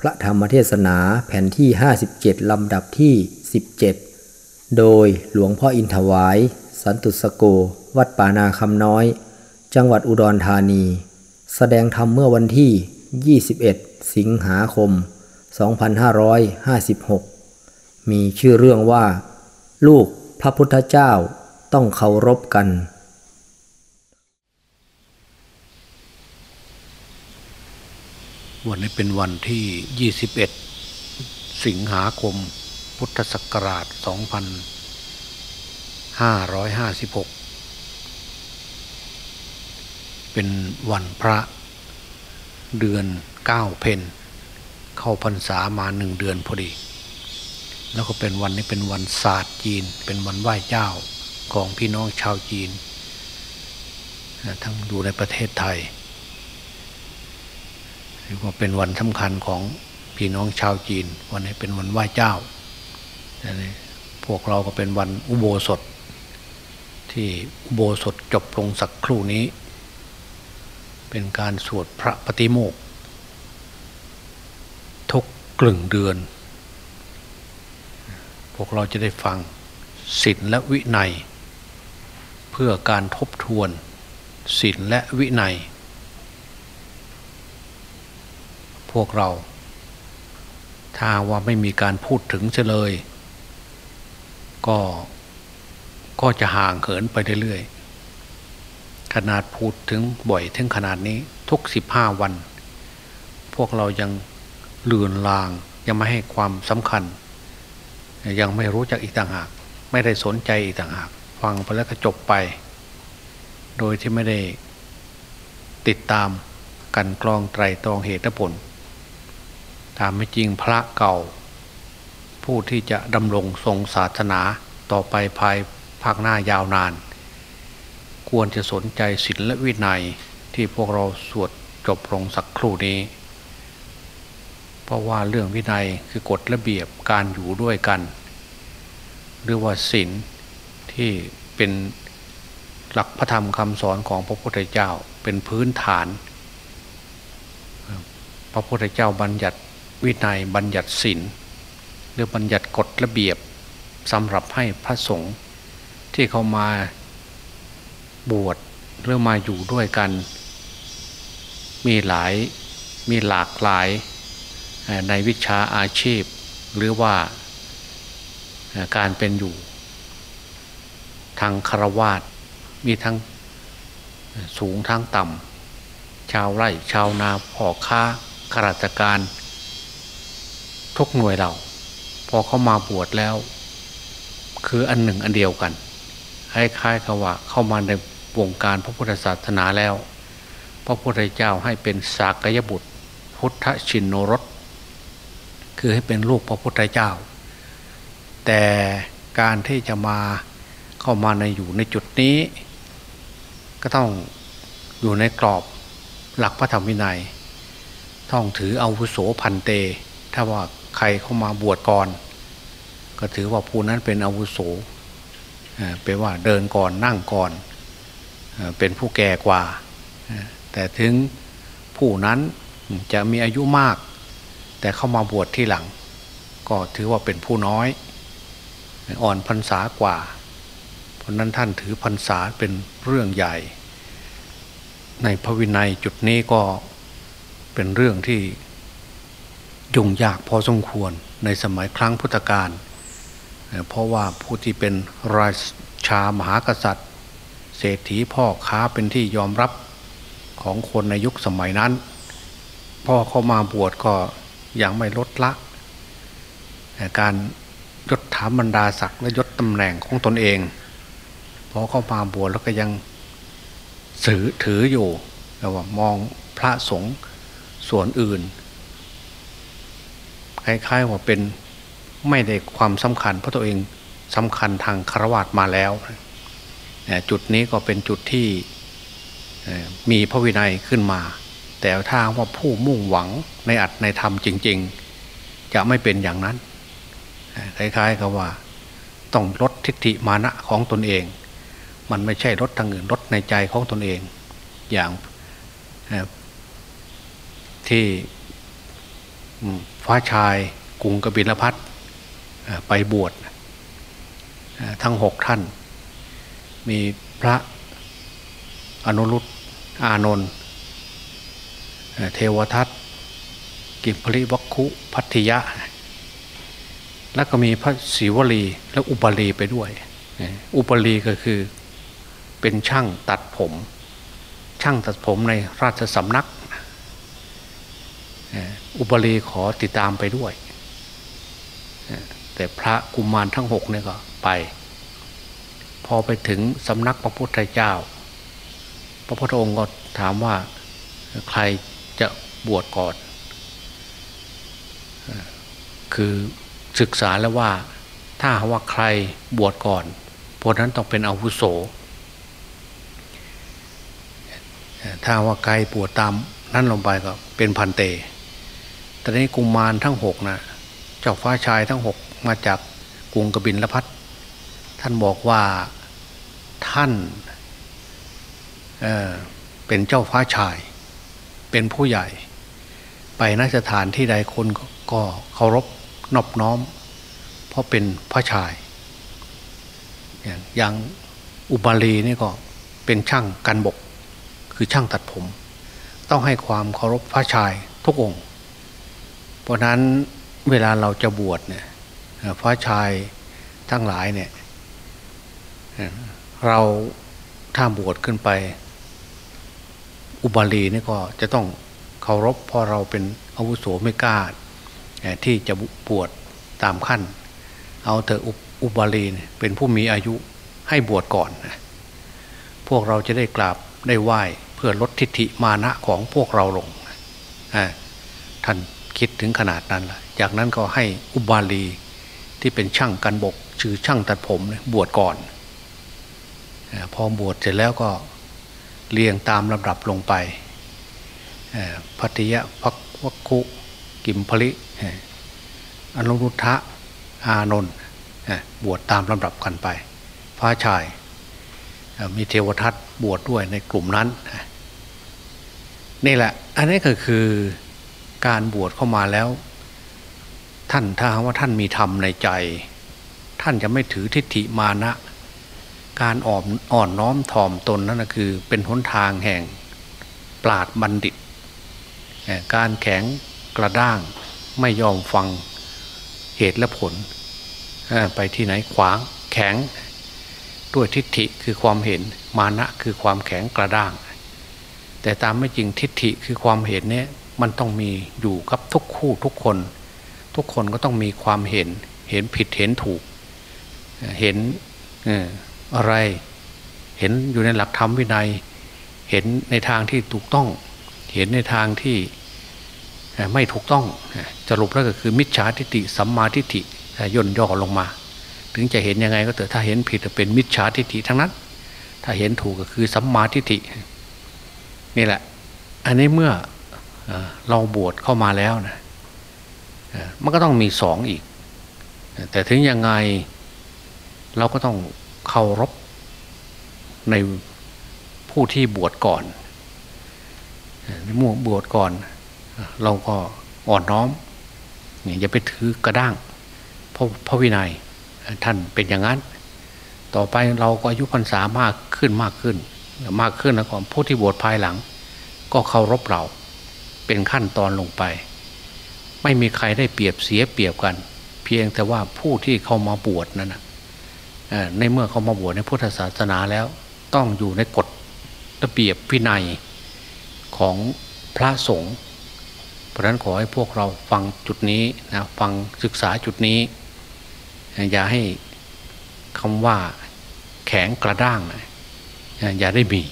พระธรรมเทศนาแผ่นที่ 57 ลำดับที่ 17 โดยหลวงพ่ออินถวาย สันตุสโก วัดป่านาคำน้อย จังหวัดอุดรธานี แสดงธรรมเมื่อวันที่ 21 สิงหาคม 2556 มีชื่อเรื่องว่า ลูกพระพุทธเจ้าต้องเคารพกัน วันนี้เป็นวันที่ 21 สิงหาคม พุทธศักราช 2556 เป็นวันพระเดือน 9 เพนเข้าพรรษามาหนึ่งเดือนพอดี แล้วก็เป็นวันนี้เป็นวันศาสตร์จีน เป็นวันไหว้เจ้าของพี่น้องชาวจีน ทั้งอยู่ในประเทศไทย เรียกว่าเป็นวันสำคัญของพี่น้องชาวจีน วันนี้เป็นวันไหว้เจ้าแต่พวกเราก็เป็นวันอุโบสถ ที่อุโบสถจบลงสักครู่นี้ เป็นการสวดพระปฏิโมกข์ทุกกลึงเดือน พวกเราจะได้ฟังศีลและวินัย เพื่อการทบทวนศีลและวินัย พวกเรา ถ้าว่าไม่มีการพูดถึงเฉลย ก็ก็จะห่างเหินไปเรื่อยๆขนาดพูดถึงบ่อยถึงขนาดนี้ทุกสิบห้าวัน พวกเรายังเลือนลางยังไม่ให้ความสำคัญ ยังไม่รู้จักอีกต่างหาก ไม่ได้สนใจอีกต่างหาก ฟังไปแล้วก็จบไป โดยที่ไม่ได้ติดตามกันกรองไตรตรองเหตุผล ตามไม่จริงพระเก่า ผู้ที่จะดำรงทรงศาสนาต่อไปภายภาคหน้ายาวนาน ควรจะสนใจศีลและวินัยที่พวกเราสวดจบลงสักครู่นี้ เพราะว่าเรื่องวินัยคือกฎระเบียบการอยู่ด้วยกัน หรือว่าศีลที่เป็นหลักพระธรรมคำสอนของพระพุทธเจ้าเป็นพื้นฐาน พระพุทธเจ้าบัญญัติ วินัยบัญญัติศีลหรือบัญญัติกฎระเบียบสำหรับให้พระสงฆ์ที่เขามาบวชหรือมาอยู่ด้วยกัน มีหลายมีหลากหลายในวิชาอาชีพ หรือว่าการเป็นอยู่ทางคารวาสมีทั้งสูงทั้งต่ำชาวไร่ชาวนาพ่อค้าข้าราชการ ทุกหน่วยเรา พอเข้ามาบวชแล้ว คืออันหนึ่งอันเดียวกันคล้ายๆกับว่าเข้ามาในวงการพระพุทธศาสนาแล้ว พระพุทธเจ้าให้เป็นสากยบุตร พุทธชินโนรสคือให้เป็นลูกพระพุทธเจ้า แต่การที่จะมาเข้ามาในอยู่ในจุดนี้ ก็ต้องอยู่ในกรอบหลักพระธรรมวินัยต้องถืออาวุโสพันเต ถ้าว่า ใครเข้ามาบวชก่อน ก็ถือว่าผู้นั้นเป็นอาวุโสเป็นว่าเดินก่อนนั่งก่อน เป็นผู้แก่กว่า แต่ถึงผู้นั้นจะมีอายุมาก แต่เข้ามาบวชที่หลัง ก็ถือว่าเป็นผู้น้อย อ่อนพรรษากว่า เพราะนั้นท่านถือพรรษาเป็นเรื่องใหญ่ ในพระวินัยจุดนี้ก็เป็นเรื่องที่ ยุ่งยากพอสมควรในสมัยครั้งพุทธกาลเพราะว่าผู้ที่เป็นราชามหากษัตริย์ เศรษฐีพ่อค้าเป็นที่ยอมรับของคนในยุคสมัยนั้น พ่อเข้ามาบวชก็ยังไม่ลดละ การยศถาบรรดาศักดิ์และยศตำแหน่งของตนเองพอเข้ามาบวชแล้วก็ยังถือถืออยู่แต่ว่ามองพระสงฆ์ส่วนอื่น คล้ายๆว่าเป็นไม่ได้ความสำคัญเพราะตัวเองสำคัญทางคารวะมาแล้ว จุดนี้ก็เป็นจุดที่มีพระวินัยขึ้นมา แต่ถ้าว่าผู้มุ่งหวังในอัดในธรรมจริง ๆ จะไม่เป็นอย่างนั้น คล้ายๆกับว่าต้องลดทิฏฐิมานะของตนเอง มันไม่ใช่ลดทางอื่นลดในใจของตนเอง อย่างที่ ฟ้าชายกรุงกบิลพัทไปบวชทั้งหกท่าน มีพระอนุรุตอานนท์เทวทัตกิมพลิวัคคุพัทยะ แล้วก็มีพระศิวลีและอุปลีไปด้วย อุปลีก็คือเป็นช่างตัดผม ช่างตัดผมในราชสำนัก อุปลีขอติดตามไปด้วย แต่พระกุมารทั้งหกเนี่ยก็ไป พอไปถึงสำนักพระพุทธเจ้า พระพุทธองค์ก็ถามว่าใครจะบวชก่อน คือศึกษาแล้วว่าถ้าว่าใครบวชก่อนพวกนั้นต้องเป็นอาวุโส ถ้าว่าใครบวชตามนั้นลงไปก็เป็นพันเต ต่นี้กุมมารทั้งหกนะเจ้าฟ้าชายทั้งหกมาจากกรุงกบินละพัทท่านบอกว่าท่านเเป็นเจ้าฟ้าชาย เป็นผู้ใหญ่ ไปนสถานที่ใดคนก็เคารพนอบน้อม เพราะเป็นพระชาย อย่างอุบาลีนี่ก็เป็นช่างกันบก คือช่างตัดผม ต้องให้ความเคารพพระชายทุกองค์ เพราะนั้นเวลาเราจะบวชเนี่ยพระชายทั้งหลายเนี่ยเราถ้าบวชขึ้นไป อุบาลีนี่ก็จะต้องเคารพเพราะเราเป็นอาวุโสไม่กล้าที่จะบวชตามขั้น เอาเถอะอุบาลีเป็นผู้มีอายุให้บวชก่อน พวกเราจะได้กราบได้ไหว้เพื่อลดทิฏฐิมานะของพวกเราลงท่าน คิดถึงขนาดนั้นละจากนั้นก็ให้อุบาลีที่เป็นช่างกันบก ชื่อช่างตัดผมบวชก่อน พอบวชเสร็จแล้วก็เรียงตามลำดับลงไปพัทยะพักวัคุกิมพลิอนุรุทธะอานนท์บวชตามลำดับกันไปฟ้าชายมีเทวทัตบวชดด้วยในกลุ่มนั้น นี่แหละ อันนี้ก็คือ การบวชเข้ามาแล้ว ท่านถ้าว่าท่านมีธรรมในใจ ท่านจะไม่ถือทิฏฐิมานะ การอ่อนอ่อนน้อมถ่อมตนนั่นคือ เป็นหนทางแห่งปราดบัณฑิต การแข็งกระด้างไม่ยอมฟังเหตุและผล ไปที่ไหนขวางแข็งด้วยทิฏฐิคือความเห็นมานะคือความแข็งกระด้าง แต่ตามไม่จริงทิฏฐิคือความเห็นเนี่ย มันต้องมีอยู่กับทุกคู่ทุกคน ทุกคนก็ต้องมีความเห็นเห็นผิดเห็นถูก เห็นอะไรเห็นอยู่ในหลักธรรมวินัย เห็นในทางที่ถูกต้อง เห็นในทางที่ไม่ถูกต้องสรุปแล้วก็คือมิจฉาทิฏฐิสัมมาทิฏฐิย่นย่อลงมา ถึงจะเห็นยังไงก็เถอะถ้าเห็นผิดจะเป็นมิจฉาทิฏฐิทั้งนั้น ถ้าเห็นถูกก็คือสัมมาทิฏฐินี่แหละ อันนี้เมื่อ เราบวชเข้ามาแล้วนะมันก็ต้องมีสองอีก แต่ถึงยังไงเราก็ต้องเคารพในผู้ที่บวชก่อนมู่บวชก่อน เราก็อ่อนน้อมอย่าไปถือกระด้างพระพระวินัยท่านเป็นอย่างนั้น ต่อไปเราก็อายุพรรษามากขึ้นมากขึ้น มากขึ้นแล้วก็ผู้ที่บวชภายหลัง ก็เคารพเรา เป็นขั้นตอนลงไป ไม่มีใครได้เปรียบเสียเปรียบกัน เพียงแต่ว่าผู้ที่เข้ามาบวชนั่นนะในเมื่อเขามาบวชในพุทธศาสนาแล้ว ต้องอยู่ในกฎระเบียบวินัยของพระสงฆ์เพราะนั้นขอให้พวกเราฟังจุดนี้นะฟังศึกษาจุดนี้ อย่าให้คำว่าแข็งกระด้างนะอย่าได้มี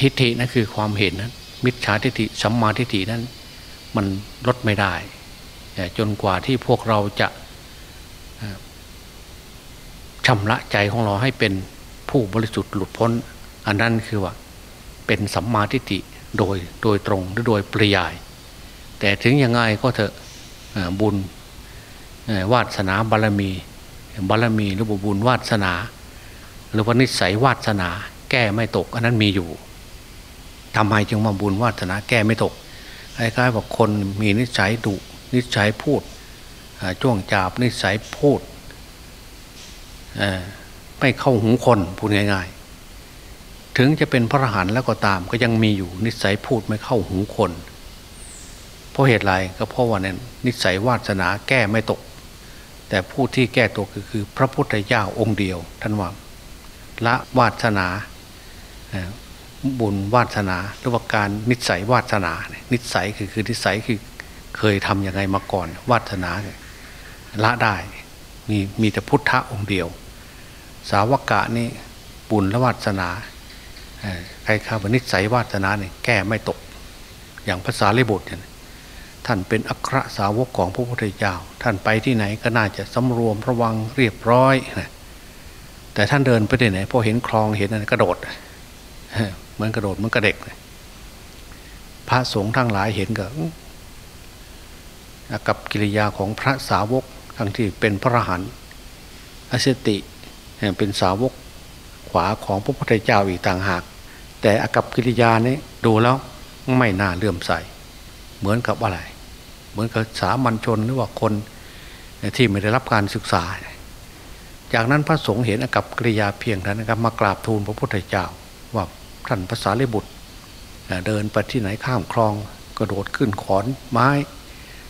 ทิฏฐินั่นคือความเห็นนั้น มิจฉาทิฏฐิสัมมาทิฏฐินั้น มันลดไม่ได้ จนกว่าที่พวกเราจะชำระใจของเราให้เป็นผู้บริสุทธิ์หลุดพ้น อันนั้นคือว่าเป็นสัมมาทิฏฐิโดยโดยตรงหรือโดยปริยาย แต่ถึงยังไงก็เถอะบุญวาสนาบารมีบารมีหรือบุญวาสนา หรือว่านิสัยวาสนาแก้ไม่ตกอันนั้นมีอยู่ ทำไมจึงมาบุญวาสนาแก้ไม่ตกคล้ายๆว่าคนมีนิสัยดุนิสัยพูดจ้วงจาบนิสัยพูดไม่เข้าหูคนพูดง่าย ๆ ถึงจะเป็นพระอรหันต์แล้วก็ตาม ก็ยังมีอยู่นิสัยพูดไม่เข้าหูคน เพราะเหตุไรก็เพราะว่านี่ยนิสัยวาสนาแก้ไม่ตก แต่ผู้ที่แก้ตกก็คือ พระพุทธเจ้าองค์เดียวท่านว่าละวาสนา บุญวาสนา หรือว่าการนิสัยวาสนา นิสัยคือคือนิสัยคือเคยทํำยังไงมาก่อน วาสนาละได้มีมีแต่พุทธะองค์เดียว สาวกะนี่บุญและวาสนาใครข้าวนิสัยวาสนาเนี่ยแก้ไม่ตก อย่างภาษาลิบุตรท่านเป็นอัครสาวกของพระพุทธเจ้า ท่านไปที่ไหนก็น่าจะสำรวมระวังเรียบร้อยนะแต่ท่านเดินไปที่ไหนพอเห็นคลองเห็นอะไรกระโดด มือนกระโดดเหมือนกระเด็กพระสงฆ์ทั้งหลายเห็นก็กับกิริยาของพระสาวกทั้งที่เป็นพระรหันต์อสติเป็นสาวกขวาของพระพุทธเจ้าอีกต่างหาก แต่อากับกิริยานี้ดูแล้วไม่น่าเลื่อมใส เหมือนกับอะไร เหมือนกับสามัญชนหรือว่าคนที่ไม่ได้รับการศึกษา จากนั้นพระสงฆ์เห็นอากับกิริยาเพียงนั้นนะครับมากราบทูลพระพุทธเจ้าว่า ท่านภาษาเลบุตร เดินไปที่ไหนข้ามคลอง กระโดดขึ้นขอนไม้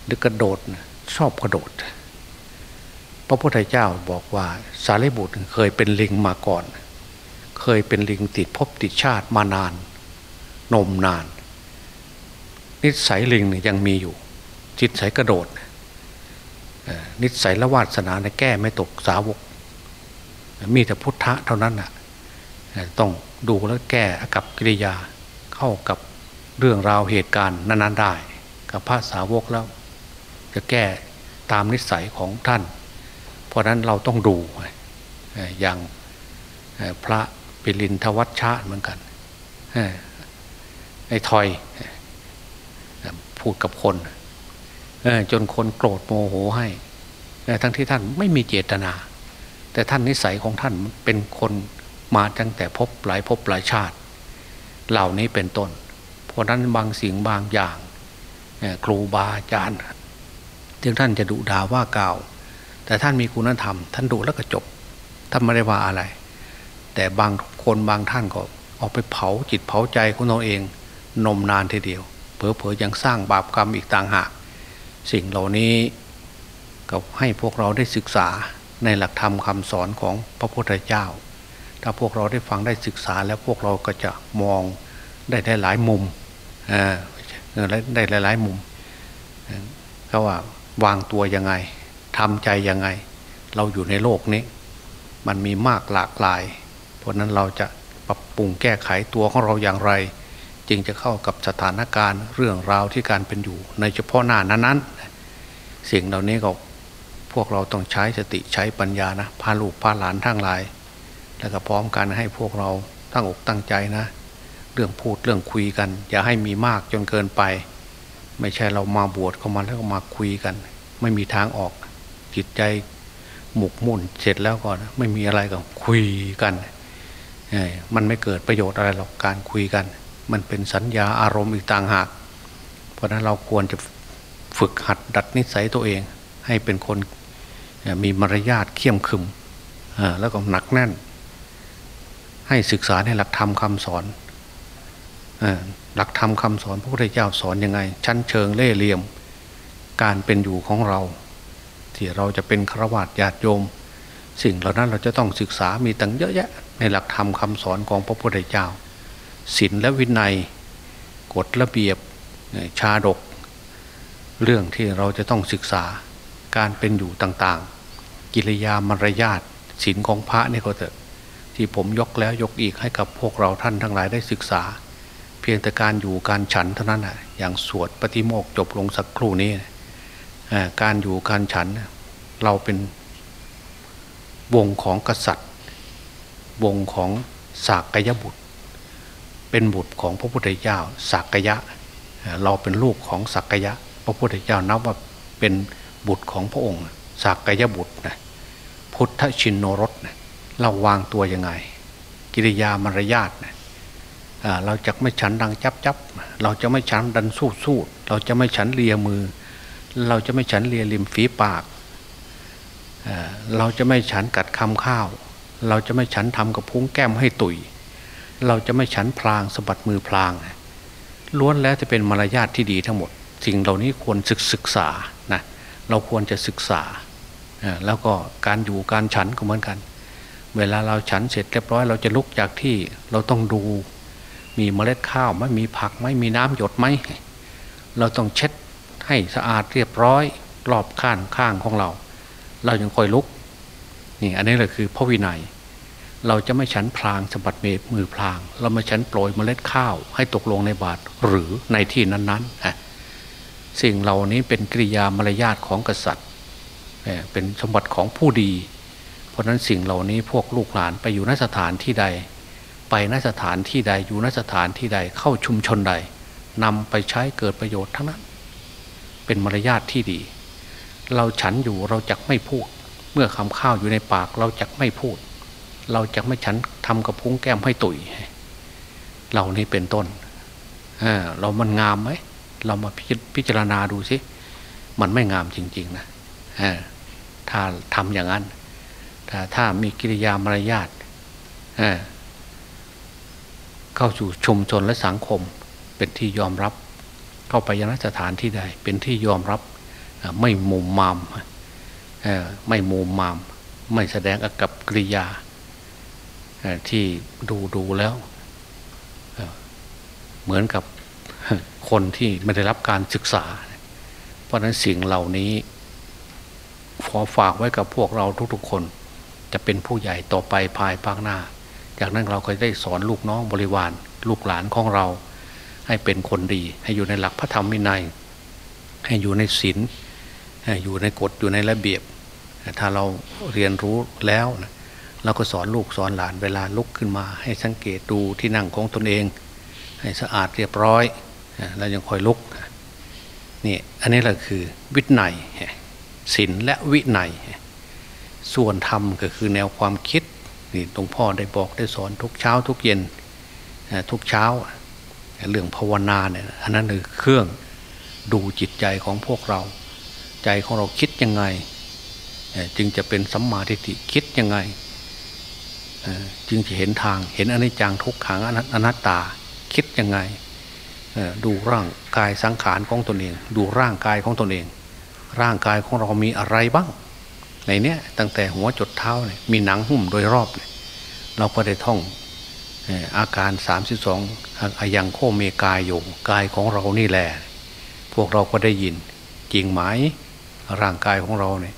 หรือกระโดดชอบกระโดด พระพุทธเจ้าบอกว่าสารีบุตรเคยเป็นลิงมาก่อน เคยเป็นลิงติดภพติดชาติมานาน นมนาน นิสัยลิงยยังมีอยู่ จิตใสกระโดด นิสัยละวาสนาในแก้ไม่ตกสาวก มีแต่พุทธะเท่านั้นน่ะต้อง ดูแล้วแก้กับกิริยาเข้ากับเรื่องราวเหตุการณ์นั้นๆได้ กับพระสาวกแล้ว จะแก้ตามนิสัยของท่าน เพราะนั้นเราต้องดูอย่างพระปิลินทวัชชาเหมือนกันไอ้ทอยพูดกับคนจนคนโกรธโมโหให้ ทั้งที่ท่านไม่มีเจตนา แต่ท่านนิสัยของท่านเป็นคน มาตั้งแต่พบหลายพบหลายชาติ เหล่านี้เป็นต้น เพราะนั้นบางสิ่งบางอย่างครูบาอาจารย์ถึงท่านจะดุด่าว่ากล่าว แต่ท่านมีคุณธรรม ท่านดุแล้วก็จบ ท่านไม่ได้ว่าอะไร แต่บางคนบางท่านก็ออกไปเผาจิตเผาใจของตนเอง นมนานทีเดียวเผลอๆยังสร้างบาปกรรมอีกต่างหาก สิ่งเหล่านี้ก็ให้พวกเราได้ศึกษาในหลักธรรมคำสอนของพระพุทธเจ้า ถ้าพวกเราได้ฟังได้ศึกษาแล้วพวกเราก็จะมองได้ได้หลายมุมได้หลายๆมุมเขาว่าวางตัวยังไงทำใจยังไง เราอยู่ในโลกนี้ มันมีมากหลากหลาย เพราะนั้นเราจะปรับปรุงแก้ไขตัวของเราอย่างไร จึงจะเข้ากับสถานการณ์เรื่องราวที่การเป็นอยู่ ในเฉพาะหน้านั้นๆสิ่งเหล่านี้ก็พวกเราต้องใช้สติใช้ปัญญานะพาลูกพาหลานทั้งหลาย แล้วก็พร้อมกันให้พวกเราตั้งอกตั้งใจนะ เรื่องพูดเรื่องคุยกัน อย่าให้มีมากจนเกินไป ไม่ใช่เรามาบวชเข้ามาแล้วก็มาคุยกัน ไม่มีทางออกจิตใจหมกมุ่นเสร็จแล้วก่อนไม่มีอะไรก็คุยกันมันไม่เกิดประโยชน์อะไรหรอกการคุยกัน มันเป็นสัญญาอารมณ์อีกต่างหาก เพราะนั้นเราควรจะฝึกหัดดัดนิสัยตัวเอง ให้เป็นคนมีมารยาทเขี่ยมขึมแล้วก็หนักแน่น ให้ศึกษาในหลักธรรมคำสอนหลักธรรมคาสอนพระพุทธเจ้าสอนยังไง ชั้นเชิงเล่เหลี่ยม การเป็นอยู่ของเรา ที่เราจะเป็นฆราวาสญาติโยม สิ่งเหล่านั้นเราจะต้องศึกษามีตั้งเยอะแยะ ในหลักธรรมคาสอนของพระพุทธเจ้าศีลและวินัยกฎระเบียบชาดก เรื่องที่เราจะต้องศึกษาการเป็นอยู่ต่างๆ กิริยามารยาทศีลของพระนี่ก็เถอะ ที่ผมยกแล้วยกอีกให้กับพวกเราท่านทั้งหลายได้ศึกษา เพียงแต่การอยู่การฉันเท่านั้นอะอย่างสวดปฏิโมกจบลงสักครู่นี้การอยู่การฉันเราเป็นวงของกษัตริย์ วงของสากยบุตร เป็นบุตรของพระพุทธเจ้าสากยะ เราเป็นลูกของสักยะ พระพุทธเจ้านับว่าเป็นบุตรของพระองค์สากยบุตรนะพุทธชินโนรสนะ เราวางตัวยังไง กิริยามารยาทนะเราจะไม่ฉันดังจับจับเราจะไม่ฉันดันสู้สู้เราจะไม่ฉันเลียมือ เราจะไม่ฉันเลียริมฝีปาก เราจะไม่ฉันกัดคำข้าว เราจะไม่ฉันทำกับพุ้งแก้มให้ตุย เราจะไม่ฉันพลางสะบัดมือพลาง ล้วนแล้วจะเป็นมารยาทที่ดีทั้งหมด สิ่งเหล่านี้ควรศึกศึกษานะเราควรจะศึกษา แล้วก็การอยู่การฉันก็เหมือนกัน เวลาเราฉันเสร็จเรียบร้อยเราจะลุกจากที่เราต้องดู มีเมล็ดข้าวไหมมีผักไหมมีน้ำหยดไหมเราต้องเช็ดให้สะอาดเรียบร้อยรอบข้างข้างของเรา เรายังค่อยลุกนี่อันนี้แหละคือพระวินัย เราจะไม่ฉันพลางสะบัดเมมือพลาง เราไม่ฉันโปรยเมล็ดข้าวให้ตกลงในบาตรหรือในที่นั้นๆสิ่งเหล่านี้เป็นกิริยามารยาทของกษัตริย์เป็นสมบัติของผู้ดี ราะนั้นสิ่งเหล่านี้พวกลูกหลานไปอยู่นสถานที่ใด ไปนสถานที่ใดอยู่นสถานที่ใดเข้าชุมชนใดนำไปใช้เกิดประโยชน์ทั้งนั้น เป็นมารยาทที่ดี เราฉันอยู่เราจะไม่พูด เมื่อคำข้าวอยู่ในปากเราจะไม่พูด เราจะไม่ฉันทำกระพุ้งแก้มให้ตุ๋ยเรานี่เป็นต้นเเรามันงามไหมเรามาพิจารณาดูสิมันไม่งามจริง ๆ นะถ้าทำอย่างนั้น ถ้ามีกิริยามารยาทเข้าสู่ชุมชนและสังคมเป็นที่ยอมรับ เข้าไปยังสถานที่ใดเป็นที่ยอมรับไม่มุมมามไม่มุมมาม ไม่แสดงอากับกิริยาที่ดูดูแล้วเหมือนกับคนที่ไม่ได้รับการศึกษา เพราะนั้นสิ่งเหล่านี้ขอฝากไว้กับพวกเราทุกๆคน จะเป็นผู้ใหญ่ต่อไปภายภาคหน้า จากนั้นเราก็ได้สอนลูกน้องบริวาร ลูกหลานของเรา ให้เป็นคนดี ให้อยู่ในหลักพระธรรมวินัย ให้อยู่ในศีลอยู่ในกฎอยู่ในระเบียบ ถ้าเราเรียนรู้แล้วเราก็สอนลูกสอนหลานเวลาลุกขึ้นมา ให้สังเกตดูที่นั่งของตนเอง ให้สะอาดเรียบร้อยแล้วยังคอยลุกนี่อันนี้แหละคือวินัยศีลและวินัย ส่วนธรรมก็คือแนวความคิดนี่หลวงพ่อได้บอกได้สอนทุกเช้าทุกเย็นทุกเช้า เรื่องภาวนาเนี่ยอันนั้นคือเครื่องดูจิตใจของพวกเรา ใจของเราคิดยังไง จึงจะเป็นสัมมาทิฏฐิคิดยังไง จึงจะเห็นทางเห็นอนิจจังทุกขังอนัตตาคิดยังไงดูร่างกายสังขารของตนเอง ดูร่างกายของตนเอง ร่างกายของเรามีอะไรบ้าง ในเนี้ยตั้งแต่หัวจดเท้าเนี่ยมีหนังหุ้มโดยรอบเเราก็ได้ท่องอาการ 32อายังโคเมกายโยกายของเรานี่แหละพวกเราก็ได้ยินจริงไหมร่างกายของเราเนี่ย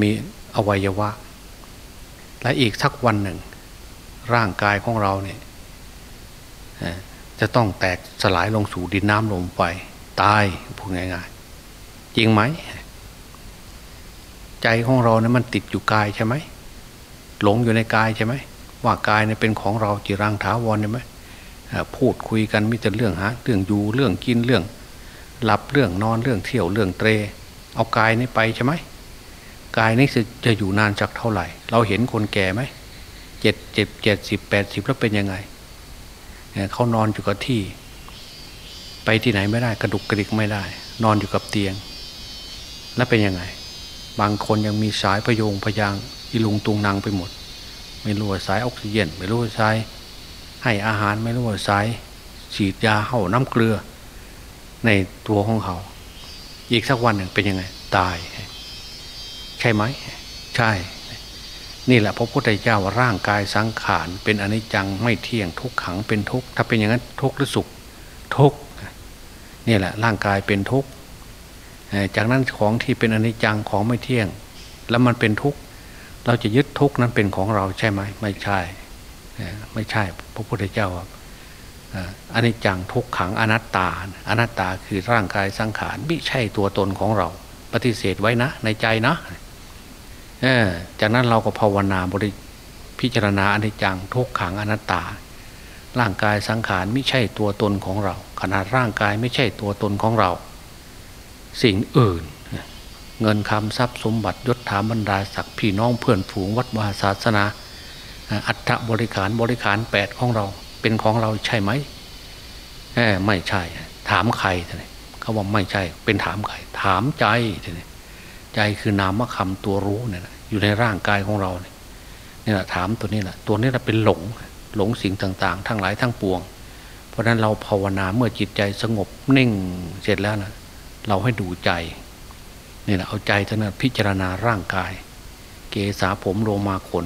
มีอวัยวะ และอีกสักวันหนึ่ง ร่างกายของเราเนี่ยจะต้องแตกสลายลงสู่ดินน้ำลมไฟตายพูดง่ายจริงไหม ใจของเราเนี่ยมันติดอยู่กายใช่ไหมหลงอยู่ในกายใช่ไหมว่ากายเนี่ยเป็นของเราจีรังถาวรใช่ไหมพูดคุยกันมิแต่เรื่องหาเรื่องอยู่เรื่องกินเรื่องหลับเรื่องนอนเรื่องเที่ยวเรื่องเตร เอากายนี้ไปใช่ไหมกายนี้จะอยู่นานจากเท่าไหร่ เราเห็นคนแก่ไหมเจ็ดเจ็ดเจ็ดสิบแปดสิบแล้วเป็นยังไงเขานอนอยู่กับที่ ไปที่ไหนไม่ได้กระดุกกระดิกไม่ได้ นอนอยู่กับเตียง แล้วเป็นยังไง บางคนยังมีสายพยงพยางอีลุงตุงนางไปหมด ไม่รู้ว่าสายออกซิเจนไม่รู้ว่าสาย ให้อาหารไม่รู้ว่าสายฉีดยาเข้าน้ำเกลือ ในตัวของเขา อีกสักวันหนึ่งเป็นยังไง ตาย ใช่ไหม ใช่ นี่แหละพระพุทธเจ้าว่าร่างกายสังขารเป็นอนิจจังไม่เที่ยงทุกขังเป็นทุกถ้าเป็นอย่างนั้นทุกหรือสุขทุกนี่แหละร่างกายเป็นทุกข จากนั้นของที่เป็นอนิจจังของไม่เที่ยง แล้วมันเป็นทุกข์เราจะยึดทุกข์นั้นเป็นของเราใช่ไหมไม่ใช่ ไม่ใช่พระพุทธเจ้าอนิจจังทุกขังอนัตตา อนัตตาคือร่างกายสังขารไม่ใช่ตัวตนของเรา ปฏิเสธไว้นะ ในใจนะจากนั้นเราก็ภาวนาบริพิจารณาอนิจจังทุกขังอนัตตา ร่างกายสังขารไม่ใช่ตัวตนของเรา ขนาดร่างกายไม่ใช่ตัวตนของเรา สิ่งอื่น เงินคำทรัพย์สมบัติยศถาบรรดาศักดิ์พี่น้องเพื่อนฝูงวัดวาศาสนา อัฐบริขารบริขารแปดของเราเป็นของเราใช่ไหมไม่ใช่ ถามใครท่านเขาว่าไม่ใช่ เป็นถามใคร ถามใจท่านใจคือนามคำตัวรู้เนี่ยอยู่ในร่างกายของเราเนี่ยนี่แหละถามตัวนี้แหละตัวนี้แหละเป็นหลงหลงสิ่งต่าง ๆ ทั้งหลายทั้งปวง เพราะฉะนั้นเราภาวนาเมื่อจิตใจสงบนิ่งเสร็จแล้วนะ เราให้ดูใจนี่แหละเอาใจท่านพิจารณาร่างกาย เกษาผมโลมาขน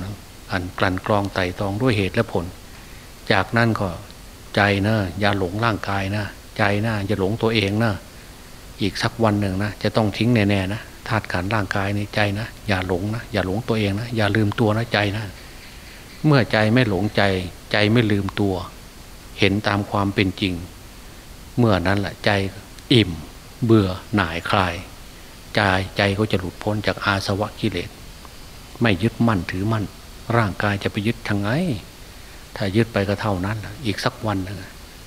อันกลั่นกรองไต่ตองด้วยเหตุและผล จากนั้นก็ใจนะอย่าหลงร่างกายนะ ใจนะอย่าหลงตัวเองนะอีกสักวันหนึ่งนะจะต้องทิ้งแน่ๆนะธาตุขันร่างกายในใจนะอย่าหลงนะอย่าหลงตัวเองนะอย่าลืมตัวนะใจนะ เมื่อใจไม่หลงใจ ใจไม่ลืมตัว เห็นตามความเป็นจริง เมื่อนั้นแหละใจอิ่ม เบื่อหน่ายคลายใจใจก็จะหลุดพ้นจากอาสวะกิเลส ไม่ยึดมั่นถือมั่น ร่างกายจะไปยึดทางไง ถ้ายึดไปก็เท่านั้นอีกสักวันนึง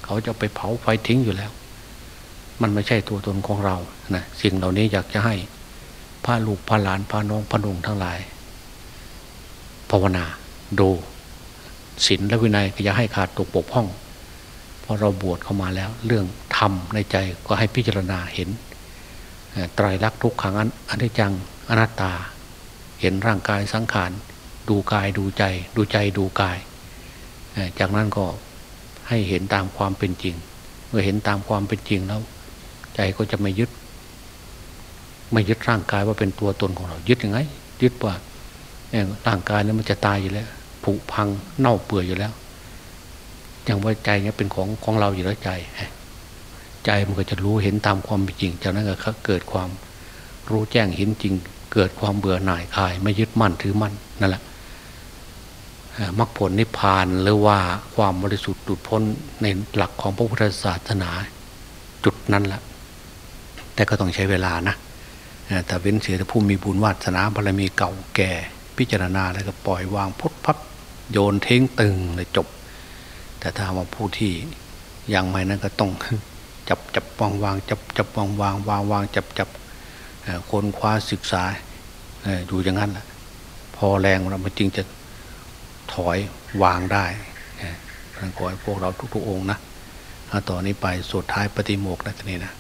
เขาจะไปเผาไฟทิ้งอยู่แล้ว มันไม่ใช่ตัวตนของเรานะสิ่งเหล่านี้อยากจะให้พาลูกพาหลานพาน้องพานุ่งทั้งหลาย ภาวนาดูศีลและวินัยก็อย่าให้ขาดตกปกพ้องพอเราบวชเข้ามาแล้ว เรื่อง รมในใจก็ให้พิจารณาเห็นไตรลักษณ์ทุกขังอันนี้จังอนัตตา เห็นร่างกายสังขาร ดูกายดูใจ ดูใจดูกาย จากนั้นก็ให้เห็นตามความเป็นจริง เมื่อเห็นตามความเป็นจริงแล้ว ใจก็จะไม่ยึด ไม่ยึดร่างกายว่าเป็นตัวตนของเรา ยึดยังไง ยึดว่าร่างกายนั้นมันจะตายอยู่แล้วผุพังเน่าเปื่อยอยู่แล้วอย่างว่าใจเนี้ยเป็นของของเราอยู่แล้วใจ ใจมันก็จะรู้เห็นตามความเป็นจริง จากนั้นก็เกิดความรู้แจ้งเห็นจริง เกิดความเบื่อหน่ายคลาย ไม่ยึดมั่นถือมั่นนั่นแหละมรรคผลนิพพานหรือว่าความบริสุทธิ์ดุดพ้นในหลักของพระพุทธศาสนาจุดนั้นแหละแต่ก็ต้องใช้เวลานะแต่เว้นเสียแต่ผู้มีบุญวาสนาบารมีเก่าแก่ พิจารณาแล้วก็ปล่อยวางพุทพับโยนเท้งตึงเลยจบ แต่ถ้าว่าผู้ที่ยังไม่นั้นก็ต้อง จับจับวางวางจับจับวางวางวางวางจับจับคนคว้าศึกษาอยู่อย่างนั้นแหละพอแรงเรามันจึงจะถอยวางได้ท่านขอให้พวกเราทุกๆองค์นะต่อนนี้ไปสุดท้ายปฏิโมกข์นะทีนี้นะ